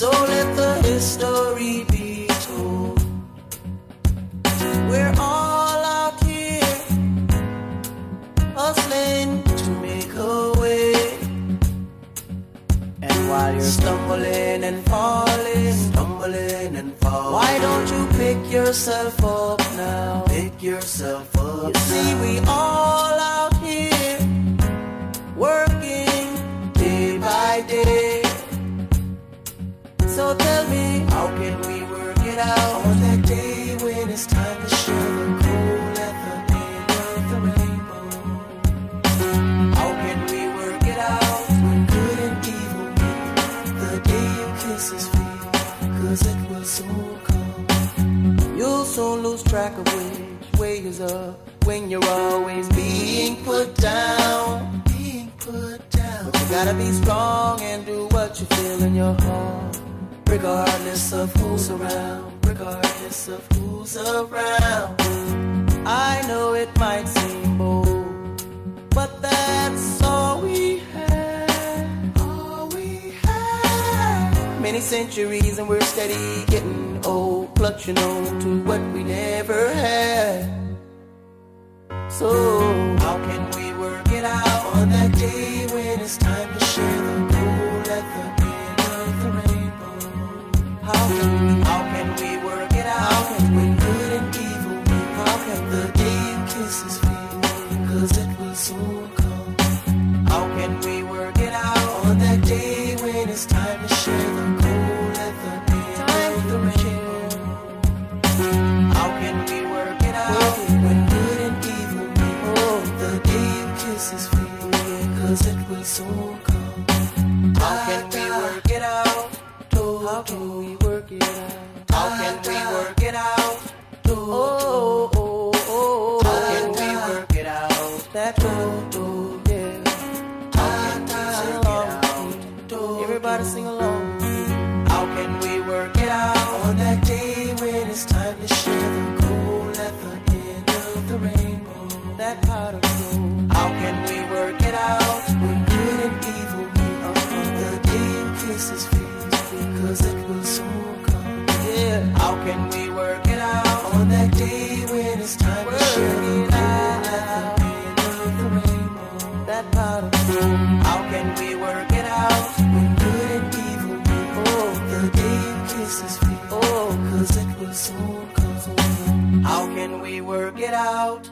So let the history be told. We're all out here hustling to make a way. And while you're stumbling and falling, stumbling and falling, why don't you pick yourself up now? Pick yourself up. You see, now. we all So tell me, how can we work it out on that day when it's time to share the cold at the end of the rainbow? How can we work it out when good and evil meet? The day you kiss his feet, cause it will soon come. You'll soon lose track of which way is up when you're always being put down. Being put down. But you gotta be strong and do what you feel in your heart. Regardless of who's around, regardless of who's around. I know it might seem bold, but that's all we have. All we have. Many centuries and we're steady getting old, clutching on to what we never had. So, how can we work it out on that day when it's time to How can we, we work it out? How can when good and evil meet? How can the day you kiss his feet? Cause it will soon come. How can we work it out on that day when it's time to share the at the end of the rainbow? How can we work it out when good and evil meet? Oh, the day you kiss his feet, cause it will soon come. How can we work it out? How can we out? How can we work How can we work it out? On that day when it's time work to share gold out. That pot of. How can we work it out? When good and evil meet. Oh, the day you kiss his feet. Oh, cause it will soon come. How can we work it out?